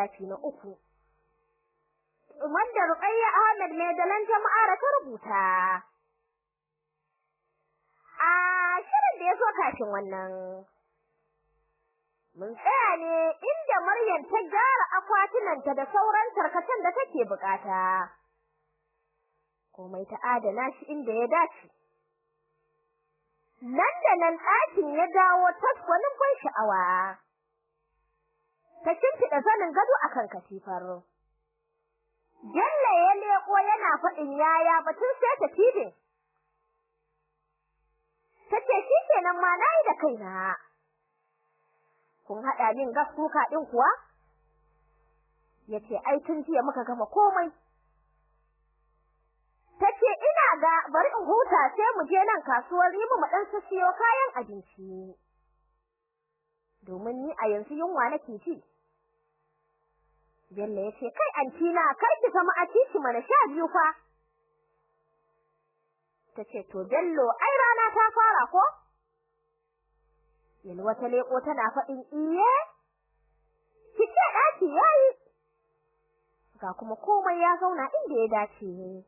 Littafi na uku. Wanda Ruqayya Ahmed mai dalan jama'a ta rubuta. A shirin da ya kafin wannan. Mun tsaya ne inda Maryam ta gyara akwatunanta da sauran tarkacen da take buƙata. komai ta adana shi inda ya dace. Nan da nan ɗakin ya dawo tasgwanin ban sha'awa. Ta shimfiɗa zanin gado akan katifar. Jalla ya leƙo yana faɗin yaya batun sai ta tibe. Ta ce shi kenan ma na yi da kaina. Kun haɗa min gas kuka ɗin kuwa? Ya ce ai tun jiya muka gama komai. tace ina ga bari in huta sai mu je nan kasuwar Rimu mu dan siyo kayan abinci domin ni a yanzu yunwa nake ji. Bello ya ce kai anti na kar ki zama a titi mana sha biyu fa. Tace to Bello ai rana ta fara ko? Yalwa ta leko tana faɗin iye kike daki yayi. Ga kuma komai ya zauna inda ya dace.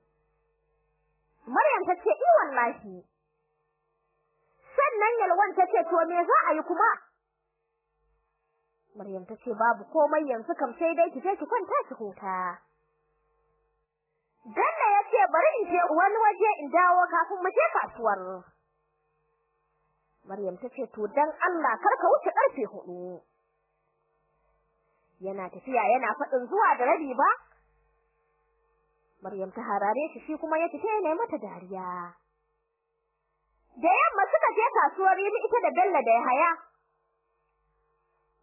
Maryam ta ce, "I wallahi." Sannan Yalwan ta ce, "To me za a yi kuma?" Maryam ta ce, "Babu komai yanzu kam sai dai ki je ki kwanta ki huta." Dalla ya ce, "Bari in je wani waje in dawo kafin mu je kasuwar." Maryam ta ce, "To dan Allah kar ka wuce ƙarfe huɗu." Yana tafiya yana faɗin zuwa da rabi ba? Maryam ta harare shi shi kuma ya fita yana mata dariya. Da yamma suka je kasuwar Rimi ita da Bello da Yahaya.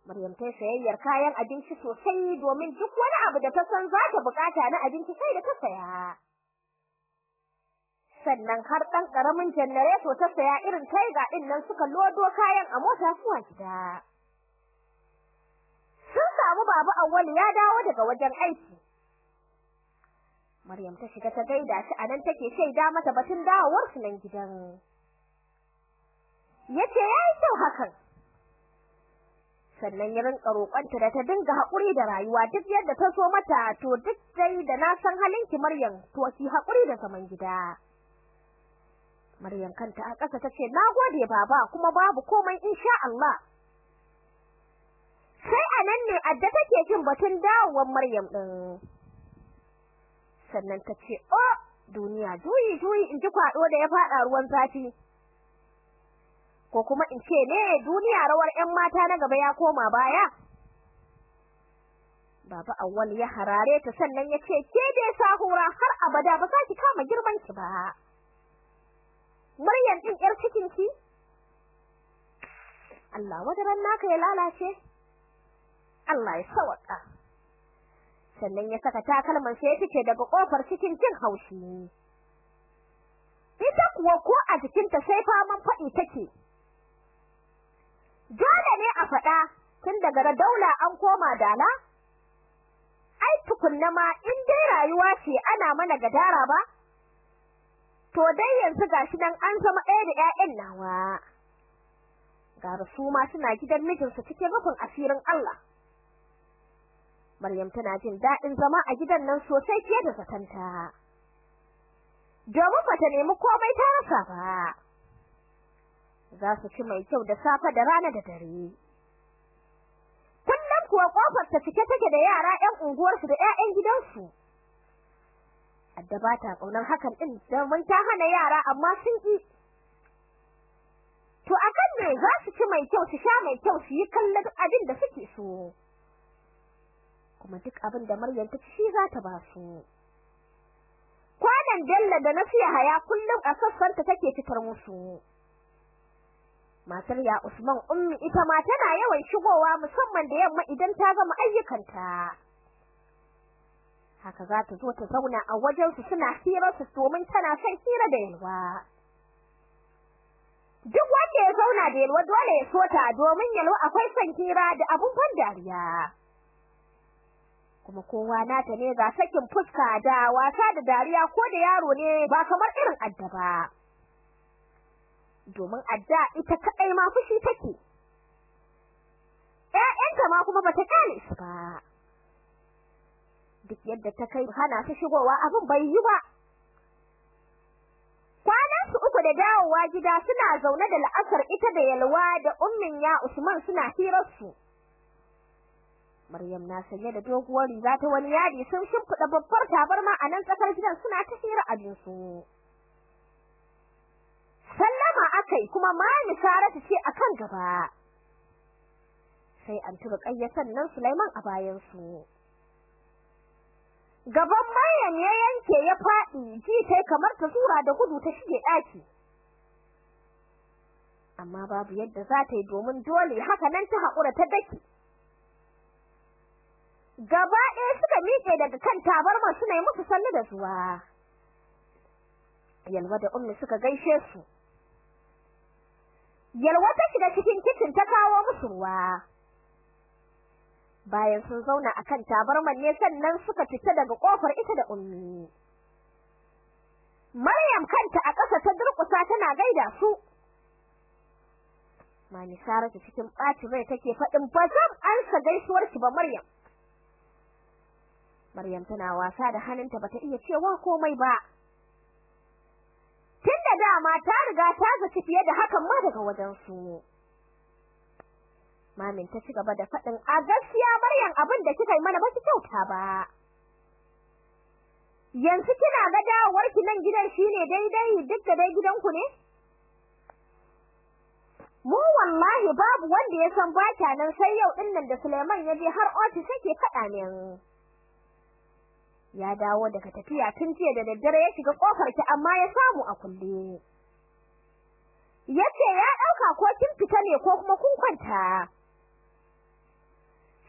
Maryam ta sayayyar kayan abinci sosai domin duk wani abu da ta san za ta buƙata na abinci sai da ta saya. Sannan har ɗan ƙaramin janareto ta saya irin taiga ɗin nan suka lodo kayan a mota zuwa gida. Sun samu babu Auwalu ya dawo daga wajen aiki. Maryam ta shiga ta gaida shi a nan take shaida mata batun dawowar su nan gidan. Yace yayi kyau hakan. Sannan ya rinka roƙonta da ta dinga haƙuri da rayuwa duk yadda ta so mata to duk dai da na san halinki Maryam to ki haƙuri da zaman gida. Maryam kanta a ƙasa tace nagode baba kuma babu komai insha Allah. Sai a nan ne adda take jin batun dawowar Maryam din. sannan ta ce, "O, duniya juyi juyi in ji kwaɗo da ya faɗa ruwan zafi." Ko kuma in ce ne duniya rawar ‘yan mata na gaba ya koma baya? Baba Awwal ya harare ta sannan ya ce, "Ke dai sahura har abada ba za ki kama girman ki ba." Maryam ɗin ‘yar cikinki? Allah wadaran naka ya lalace? Allah ya sawaka. sannan ya saka takalman sai ya fice daga ƙofar cikin jin haushi ita kuwa ko a jikinta sai faman faɗi take dole ne a faɗa tun daga daula an koma dala ai tukunna ma in dai rayuwa ce ana mana gadara ba to dai yanzu gashi nan an zama ɗaya da ƴaƴan nawa ga su ma suna gidan mijinsu cikin rufin asirin Allah Maryam tana jin daɗin zama a gidan nan sosai fiye da zatanta. Domin ba ta nemi komai ta rasa ba. Za su ci mai kyau da safe da rana da dare. Kullum kuwa ƙofar ta cike take da yara ƴan unguwarsu da ƴaƴan gidansu. Adda ba ta ƙaunar hakan ɗin domin ta hana yara amma sun ƙi. To akan me za su ci mai kyau su sha mai kyau su yi kallon abin da suke so. kuma duk abin da Maryam ta ci za ta ba su. Kwanan Bello da na siya haya kullum a sassanta take fitar musu. Matar ya Usman Ummi ita ma tana yawan shigowa musamman da yamma idan ta gama ayyukanta. Haka za ta zo ta zauna a wajensu suna hirarsu domin tana son hira da yalwa. Duk wanda ya zauna da yalwa dole ya so ta domin yalwa akwai son hira da abun ban dariya. kuma kowa nata ne ga sakin fuska da wasa da dariya ko da yaro ne ba kamar irin addaba domin adda ita kadai ma fushi take. Ƴaƴanta ma kuma bata kale su ba. Duk yadda ta kai hana su shigowa abin bai yi ba. Kwanan su uku da dawowa gida suna zaune da la'asar ita da yalwa da ummin ya Usman suna hirar su Maryam na sanye da doguwar riga ta wani yadi sun shimfida babbar tabarma a nan tsakar gidan suna ta hira abin su akai kuma Mami Saratu ce akan gaba. Sai an tuba kayyasan nan Sulaiman a bayan su gaban Maryam ya yanke ya faɗi ji sai kamar ta tura da gudu ta shige ɗaki. Amma babu yadda za ta yi domin dole haka nan ta haƙura ta daki. Gaba ɗaya suka miƙe daga kan tabarma suna yi musu sallu da zuwa. Yalwa da ummi suka gaishe su. Yalwa ta shiga cikin kicin ta kawo musu ruwa. Bayan sun zauna akan tabarman ne sannan suka fita daga ƙofar ita da ummi. Maryam kanta a ƙasa ta durƙusa tana gaida su. Mani Saratu cikin ɓaci rai take faɗin ba zan ansa gaisuwar ki ba Maryam. Maryam tana wasa da hannunta bata iya cewa komai ba. Tunda dama ta riga ta zaci fiye da hakan ma daga wajen su Mamin ta ci gaba da faɗin a gaskiya Maryam abin da kika yi mana baki kyauta ba. Yanzu kina ga dawowar ki nan gidan shine daidai duk da dai gidanku ne? Mu wallahi babu wanda ya san ba nan sai yau ɗin nan da Suleiman ya je har ofis yake faɗa min. Ya dawo daga tafiya tun jiya da daddare ya shiga ƙofar ki amma ya samu a kulle. Yace ya ɗauka ko kin fita ne ko kuma kun kwanta.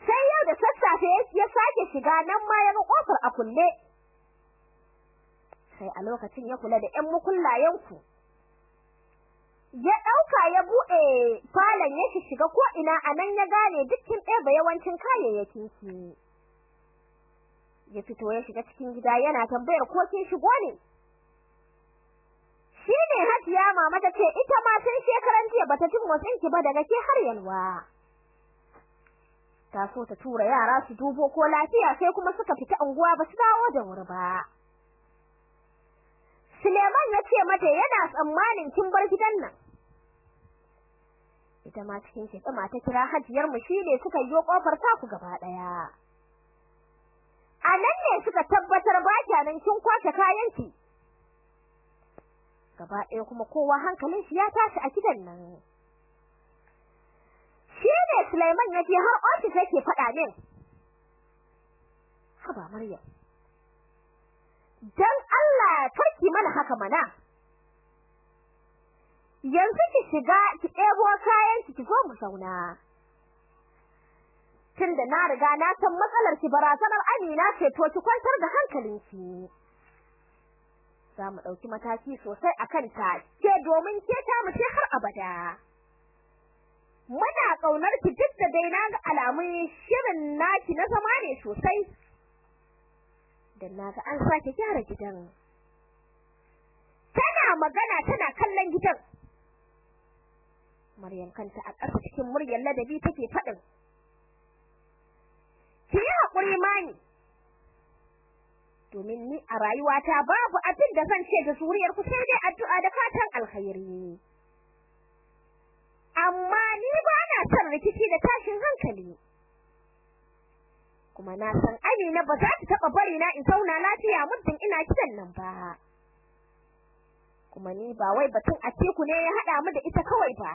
sai yau da sassafe ya sake shiga nan ma ya ga ƙofar a kulle sai a lokacin ya kula da ƴan mukullayen ku ya ɗauka ya buɗe falon ya shiga ko ina a nan ya gane dukkin ɗeba yawancin kayayyakin ki ya fito ya shiga cikin gida yana tambayar ko kin shigo ne? Shine Hajiya mama ta ce ita ma sai shekaran jiya bata jin motsin ki ba daga ke har yalwa ta so ta tura yara su dubo ko lafiya sai kuma suka fita unguwa ba su dawo da wuri ba. Suleiman ya ce mata yana tsammanin kin bar gidan nan. Ita ma cikin kitsima ta kira hajiyar mu shine suka yi ƙofar taku gaba ɗaya a nan ne suka tabbatar ba nan kin ƙwace kayanki. Gaba ɗaya kuma kowa hankalin shi ya tashi a gidan nan. Shine Sulaiman ya ce har office yake faɗa min. Haba Maryam. Dan Allah karki mana haka mana. Yanzu ki shiga ki ɗebo kayan ki ki zo mu zauna. Tunda na riga na san matsalar ki barazanar Amina ce to ki kwantar da hankalinki za mu ɗauki mataki sosai akan ta ke domin ke ta mu ce har abada. Muna ƙaunar ki duk da dai na ga alamun shirin naki na zama ne sosai. Dan na ga an sake gyara gidan. Tana magana tana kallon gidan. Maryam kanta a ƙasa cikin muryar ladabi take faɗin. Ki yi haƙuri mani domin ni a rayuwata babu abin da zan ce da zuriyar ku sai dai addu'a da fatan alkhairi amma ni ba na son rikici da tashin hankali. Kuma na san Amina ba za ta taba bari na in zauna lafiya muddin ina kidan nan ba. Kuma ni ba wai batun a teku ne ya hada mu da ita kawai ba.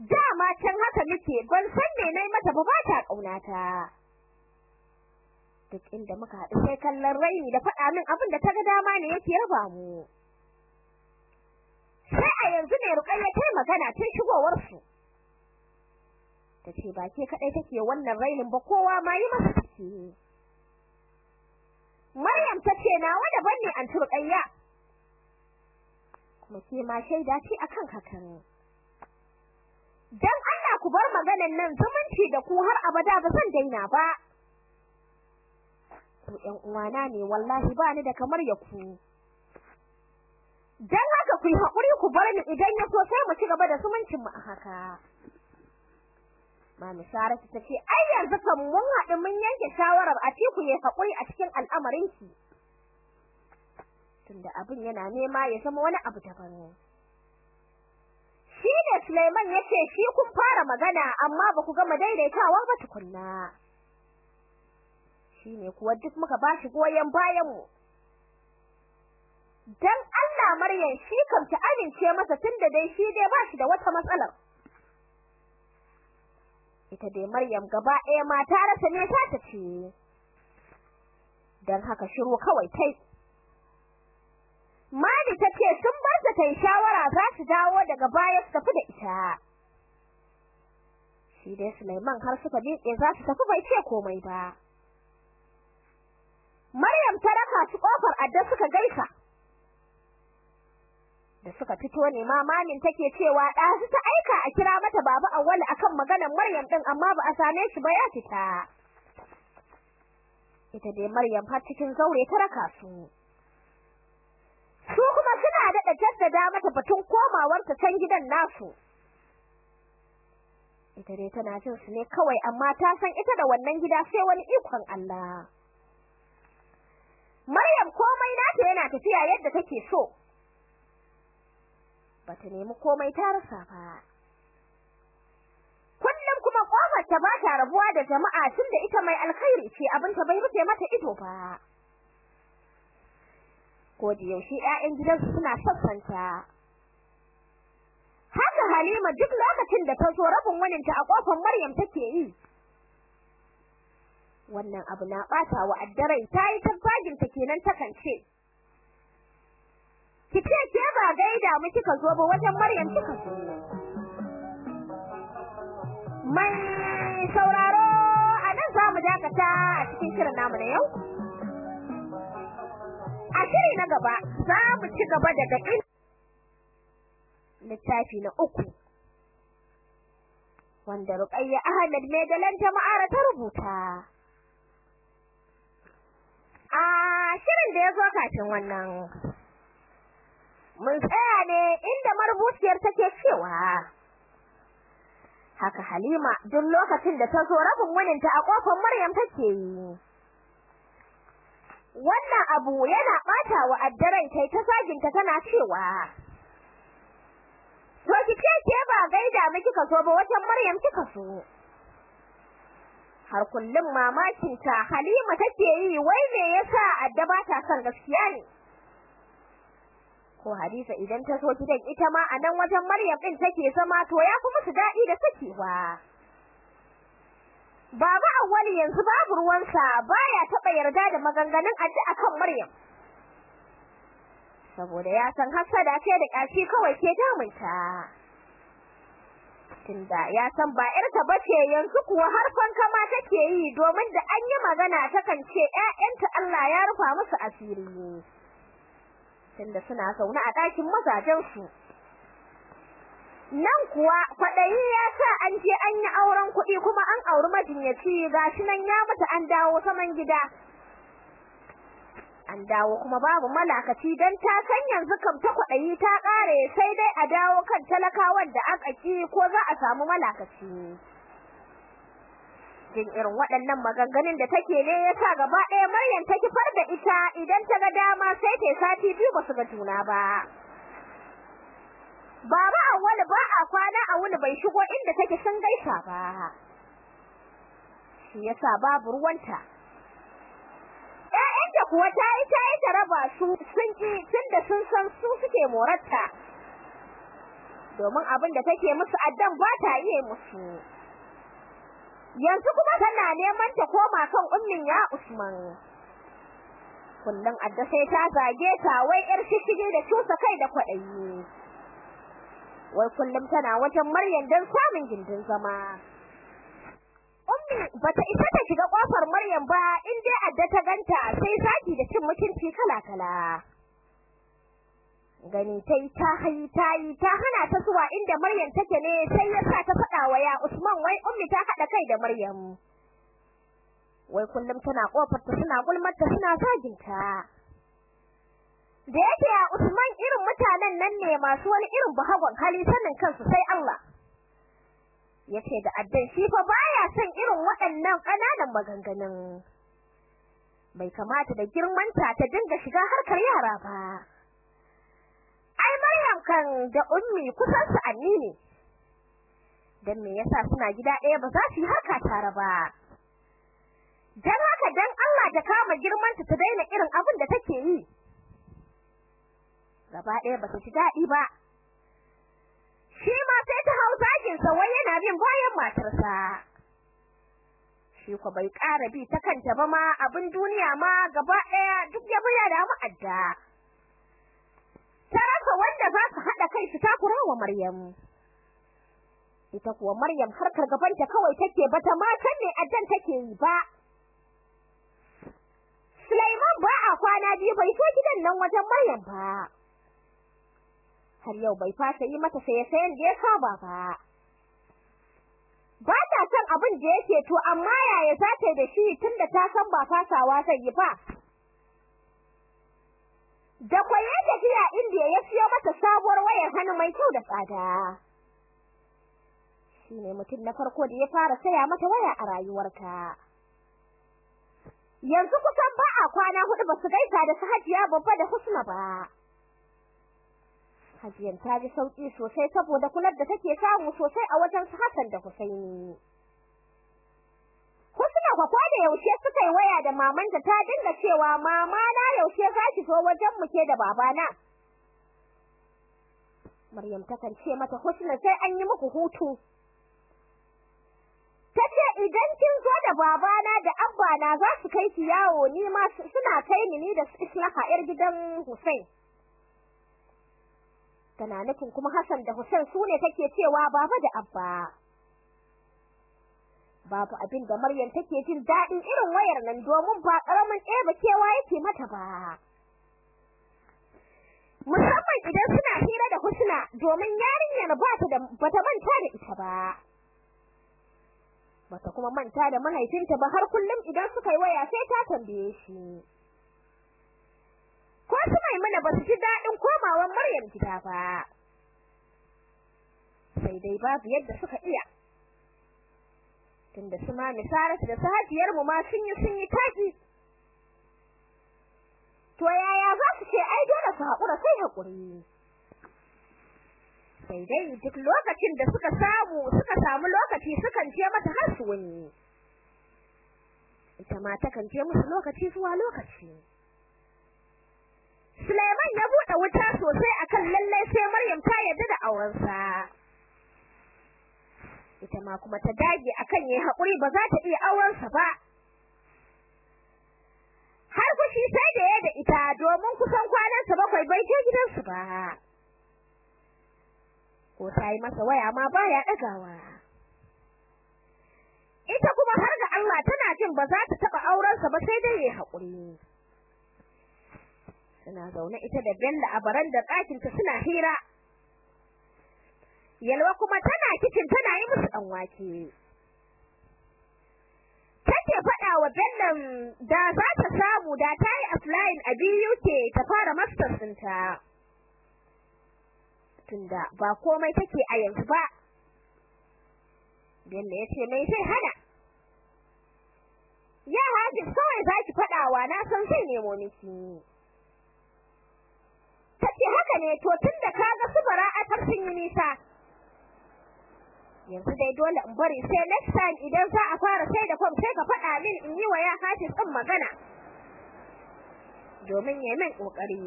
Dama can haka nake ban san me na yi mata ba ba ta kaunata duk inda muka haɗu sai kallon raini da faɗa min abin da ta ga dama ne yake raba mu. Sai a yanzu ne Ruqayya ta magana tun shigowar su tace ba ke kadai take wannan rainin ba kowa ma yi masa take. Maryam tace nawa daban ne an Ruqayya kuma ke ma shaida ce akan hakan. Dan Allah ku bar maganan nan zumunci da ku har abada ba zan daina ba. Ku ƴan uwana ne wallahi ba ni da kamar ya ku. Dan haka ku yi haƙuri ku bar ni idan ya so sai mu ci gaba da zumuncin mu a haka. Mami Saratu ta ce ai yanzu kan mun haɗu mun yanke shawarar a ci ku yi haƙuri a cikin al'amarin ki tunda abin yana nema ya zama wani abu daban. Shi ne Suleiman ya ce shi kun fara magana amma ba ku gama daidaitawa ba tukunna. Shi ne kuwa duk muka ba shi goyon bayanmu. Dan Allah Maryam shi kam ta amince masa tunda dai shi dai ba shi da wata matsalar. Ita dai Maryam gaba ɗaya ma ta rasa ne ta tace dan haka shiru kawai tai Mali tace sun tai shawara za su dawo daga baya su tafi da ita. Shi dai Sulaiman har suka miƙe za su tafi bai ce komai ba. Maryam ta raka su ƙofar adda suka gaisa. Da suka fito ne ma mamin take cewa ɗazu ta aika a kira mata baba Awwal akan maganar Maryam din amma ba a same shi ba ya fita. Ita dai Maryam har cikin zaure ta raka su. Su kuma daɗa jaddada mata batun komawar ta can gidan nasu. Ita dai tana jin su ne kawai amma ta san ita da wannan gida sai wani ikon Allah. Maryam komai nata yana tafiya yadda take so. Bata nemi komai ta rasa ba. Kullum kuma ƙofar ta ba ta rabuwa da jama'a tunda ita mai alkhairi ce abin ta bai rufe mata ido ba. Ko da yaushe ƴaƴan gidansu suna sassanta haka Halima duk lokacin da ta zo rabin waninta a ƙofar Maryam take yi. Wannan abu na bata wa addarai tayi tabbagin ta kenan takan ce ki ce ke ba gaida mu kika zo ba wajen Maryam kika zo. Mai sauraro a nan za mu dakata a cikin shirin namu na yau. a shiri na gaba za mu ci gaba daga in littafi na uku. Wanda Ruqayya Ahmad mai dalanta ma'ara ta rubuta. A shirin da ya zo kafin wannan mun tsaya ne inda marubuciyar take cewa haka Halima duk lokacin da ta zo rabin waninta a ƙofar Maryam take yi. Wannan abu yana bata wa addaran kai ta saginta tana cewa to kike ke ba gaida miki ka zo ba wajen Maryam kika so? Har kullum mamakin ta Halima take yi wai me yasa adda ba ta son gaskiya ne? Ko Hadiza idan ta so gidan ita ma a nan wajen Maryam din take zama to ya fi musu daɗi da sakewa. Baba Awwali yanzu babu ruwansa baya taba yarda da maganganun adda akan Maryam. Saboda ya san hasada ce da kashi kawai ke damunta. Tunda ya san ba ƴarta bace yanzu kuwa har fanka ma take yi domin da an yi magana takan ce ƴaƴanta Allah ya rufa musu asiri. Tunda suna zaune a ɗakin mazajen su nan kuwa kwaɗayi ya sa an je an yi auren kuɗi kuma an auri majinyaci gashi nan ya mutu an dawo saman gida. An dawo kuma babu malakaci dan ta san yanzu kam ta kwaɗayi ta ƙare sai dai a dawo kan talakawan da aka ki ko za a samu malakaci jin irin waɗannan maganganun da take ne yasa gaba ɗaya Maryam ta kifar da ita idan ta ga dama sai ta sati biyu ba su ga juna ba. Baba Awwal ba a kwana a wuni bai shigo inda take sun gaisa ba. Shi yasa babu ruwanta. Ƴaƴanta kuwa ta yi ta yi ta raba su sun ki tunda sun san su suke morarta. Domin abin da take musu addan ba ta iya musu. Yanzu kuma tana neman ta koma kan ummin ya Usman. Kullun adda sai ta zage ta wai yar shishige da cusa kai da kwadayi wai kullum tana wajen Maryam dan samun gindin zama. Ummi bata isa ta shiga ƙofar Maryam ba in dai adda ta ganta sai zaki da cin mutunci kala kala gani tai ta hayi tayi ta hana ta zuwa inda Maryam take ne sai ya sa ta faɗa wa ya Usman wai ummi ta hada kai da Maryam. Wai kullum tana ƙofar ta suna gulmar ta suna zagin ta da yake a Usman irin mutanen nan ne masu wani irin bahagon hali sanin kansu sai Allah. Yace da addan shi fa baya son irin waɗannan ƙananan maganganun. Bai kamata da girmanta ta dinga shiga harkar yara ba. Ai Maryam kan da ummi kusan su anni ne. Dan me yasa suna gida ɗaya ba za su yi haka tare ba? Dan haka dan Allah ta kama girmanta ta daina irin abin da take yi. Gaba ɗaya ba su ji daɗi ba. Shi ma sai ta hau zagin sa wai yana bin bayan matarsa. Shi ko bai ƙara bi ta kanta ba ma abin duniya ma gaba ɗaya duk ya buya da mu adda. Ta rasa wanda za su haɗa kai su takura wa Maryam. Ita kuwa Maryam harkar gabanta kawai take bata ma san me addan take yi ba. Sulaiman ba a kwana biyu bai so gidan nan wajen Maryam ba. Har yau bai fasa yi mata saye-sayen da ya saba ba. Ba ta son abin da yake to amma yaya za ta yi da shi tunda ta san ba fasawa zai yi ba? Da kwaye tafiya inda ya siyo mata sabuwar wayar hannu mai kyau da tsada. Shine mutum na farko da ya fara saya mata waya a rayuwarta. Yanzu kusan ba a kwana huɗu ba su gaisa da su hajiya babba da husna ba. Hajiyan ta ji sauƙi sosai saboda kular da take samu sosai a wajen su Hassan da Husaini Husna kwa da yaushe suka yi waya da mamanta ta dinga cewa mama na yaushe za ki zo wajen mu ke da babana Maryam ta ce mata Husna sai an yi muku hutu tace idan kin zo da babana da abbana za su kai ki yawo ni ma suna kai ni ni da Islaha yar gidan Hussein tana nufin kuma Hassan da Hussein su ne take cewa baba da abba. Babu abin da Maryam take jin daɗin irin wayar nan domin ba ƙaramin ɗeba kewa yake mata ba. Musamman idan suna hira da Husna domin yarinyar ba ta da bata manta da ita ba. Bata kuma manta da mahaifinta ba har kullum idan suka yi waya sai ta tambaye shi. Ko su maimuna ba su ji daɗin komawan Maryam gida ba. Sai dai babu yadda suka iya. Tunda su ma misaratu da sahajiyar mu ma sun yi sun yi taki. To yaya za su ce ai dole su haƙura sai haƙuri. Sai dai duk lokacin da suka samu suka samu lokaci sukan je mata har su wani ita ma takan je musu lokaci zuwa lokaci. Suleiman ya buɗe wuta sosai akan lallai sai Maryam ta yarda da aurensa. Ita ma kuma ta dage akan yayi haƙuri ba za ta iya aurensa ba. Har kushi sai da ya da ita domin kusan kwanansa bakwai bai je gidansu ba. Ko ta yi masa waya ma baya ɗagawa. Ita kuma har ga Allah tana jin ba za ta taɓa aurensa ba sai dai yayi haƙuri. Suna zaune ita da Bello a barandar ɗakinta suna hira. Yalwa kuma tana kicin tana yi musu ɗan wake. Take faɗa wa Bello da za ta samu da ta yi applying a BUK ta fara masters ɗinta. Tunda ba komai take a yanzu ba. Bello ya ce mai sai hana? Ya haji kawai zaki faɗawa na san zai nemo miki. Ne? To tunda kaga su bara'a tar sun yi nisa. Yanzu dai dole in bari sai next time idan za a fara sai da kwam sai ka faɗa min in yi wa ya hafiz din magana. Domin ya min ƙoƙari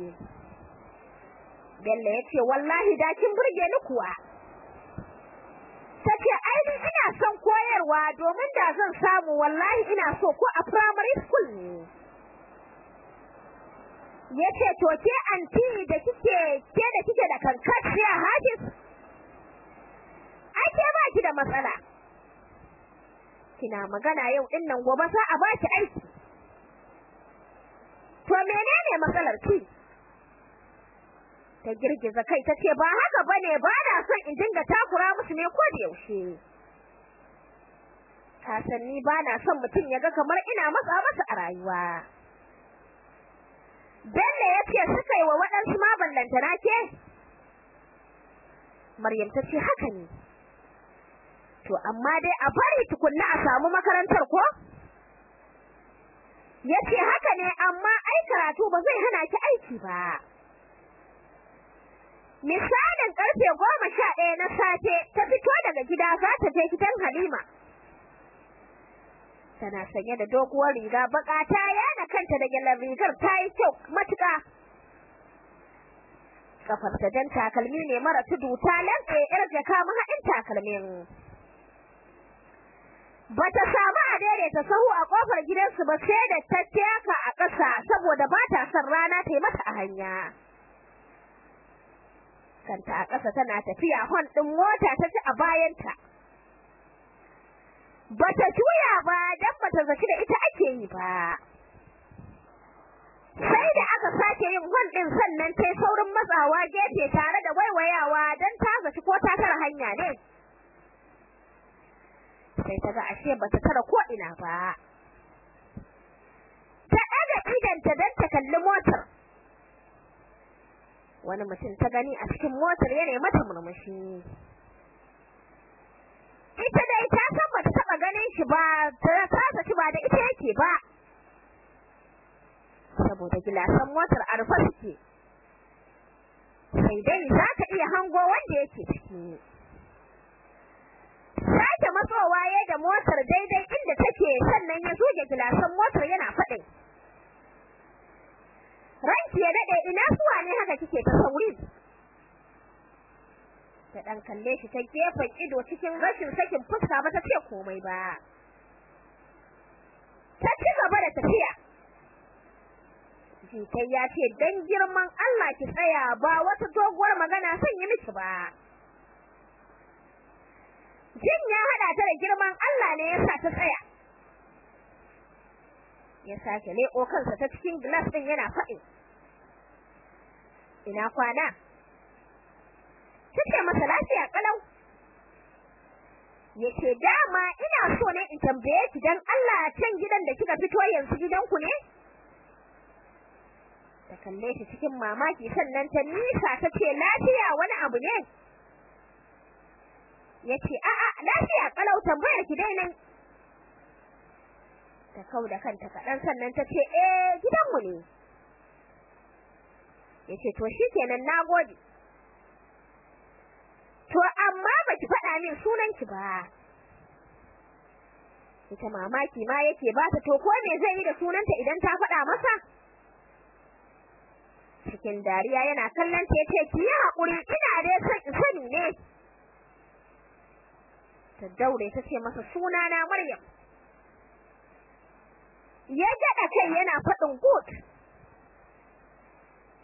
Bello ya ce wallahi da kin burge ni kuwa. Tace ai ni ina son koyarwa domin da zan samu wallahi ina so ko a primary school ne. Ya ce to ke anti da kike ke da kike da kankaciya hadis ai ke ba ki da matsala. Kina magana yau ɗin nan gobe sai a baki aiki. To menene matsalar ki? Ta girgiza kai tace ba haka ba ne ba na son in dinga takura musu ne ko da yaushe. Ka san ni ba na son mutum ya ga kamar ina matsa masa a rayuwa. Bello ya ce suka yi wa waɗansu ma ballantana ke? Maryam ta haka ne. To amma dai a bari tukunna a samu makarantar ko? Yace haka ne amma ai karatu ba zai hana ki aiki ba. Misalin ƙarfe goma sha ɗaya na safe ta fito daga gida za ta je gidan Halima. Tana sanye da doguwar riga baka ta yana kanta da gyallar rigar ta yi kyau matuƙa. Kafarta jan takalmi ne mara tudu ta lantse yar jaka mahaɗin takalmin. Bata samu a daidaita sahu a ƙofar gidansu ba sai da ta a ƙasa saboda ba ta son rana ta yi mata a hanya. Kanta a ƙasa tana tafiya hon ɗin mota ta ci a bayanta. Bata juya ba dan bata zaci da ita ake yi ba. Sai da aka sake yin ɗin sannan ta saurin matsawa gefe tare da waiwayawa dan ta zaci ko ta tara hanya ne. Sai ta ga ashe bata tara ko ina ba. Ta daga idanta dan ta kalli motar. Wani mutum ta gani a cikin motar yana mata murmushi. Ita dai ta san bata taba ganin shi ba ta kasa shi ba da ita yake ba. Saboda gilasan motar a rufe suke. Sai dai za ka iya hango wanda yake ciki. Sake matsowa ya da motar daidai inda take sannan ya zoge gilasan motar yana faɗin. Ranki ya daɗe ina suwa ne haka kike ta sauri? Ta dan kalle shi ta gefen ido cikin rashin sakin fuska ba ta ce komai ba. Ta ci gaba da tafiya. Jikai ya ce dan girman Allah ki tsaya ba wata doguwar magana son yi miki ba. Jin ya hada ta da girman Allah ne yasa ta tsaya. Ya sake leko kansa ta cikin glass din yana faɗi. Ina kwana? Tace masa lafiya kalau. Yace dama ina so ne in tambaye ki dan Allah can gidan da kika fito yanzu gidanku ne? Ta kalle shi cikin mamaki sannan ta nisa tace lafiya wani abu ne? Yace a'a lafiya kalau tambayar ki dai nan ta kauda kanta kadan sannan tace eh gidanmu ne. Yace to shikenan nagode to amma baki faɗa min sunan ki ba. Ita mamaki ma yake ba ta to ko me zai yi da sunanta idan ta faɗa masa? Cikin dariya yana kallon ta ya ce ki yi haƙuri ina dai son sani ne. Ta daure ta ce masa sunana Maryam. Ya gada kai yana faɗin good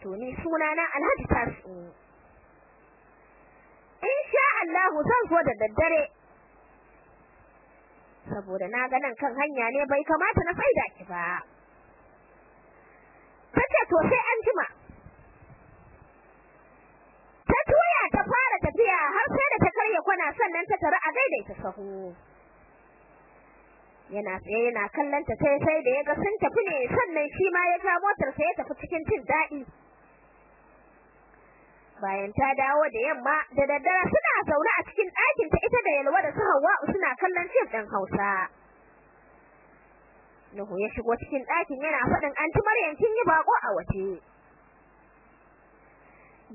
to ni sunana Alhaji Tasu Allah zan zo da daddare. Saboda na ga nan kan hanya ne bai kamata na faida ki ba. Tace to sai an jima ta tuya ta fara tafiya har sai da ta karya kwana sannan ta tare a daidaita sahu. Yana tsaye yana kallon ta sai sai da yaga sun tafi ne sannan shi ma ya ja motar sa ya tafi cikin jin daɗi. Bayan ta dawo da yamma da daddare suna zaune a cikin ɗakin ta ita da Yalwa da su Hawwa suna kallon fim ɗin Hausa. Nuhu ya shigo cikin ɗakin yana faɗin anti Maryam kin yi bako a waje?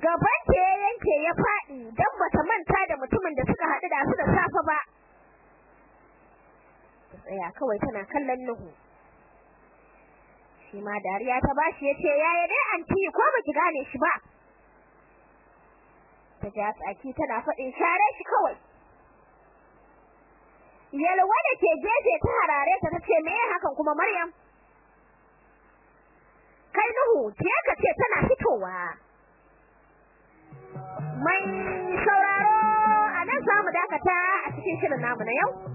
Gaban ta ya yanke ya faɗi dan bata manta da mutumin da suka haɗu da su da safe ba. Ta tsaya kawai tana kallon Nuhu. Shi ma dariya ta bashi ya ce yaya dai anti? Ko baki gane shi ba? Ta ja tsaki tana faɗin share shi kawai. Yalwa da ke gefe ta harare ta tace me hakan kuma Maryam? Kai Nuhu je ka ce tana fitowa. Mai sauraro a nan za mu dakata a cikin shirin namu na yau.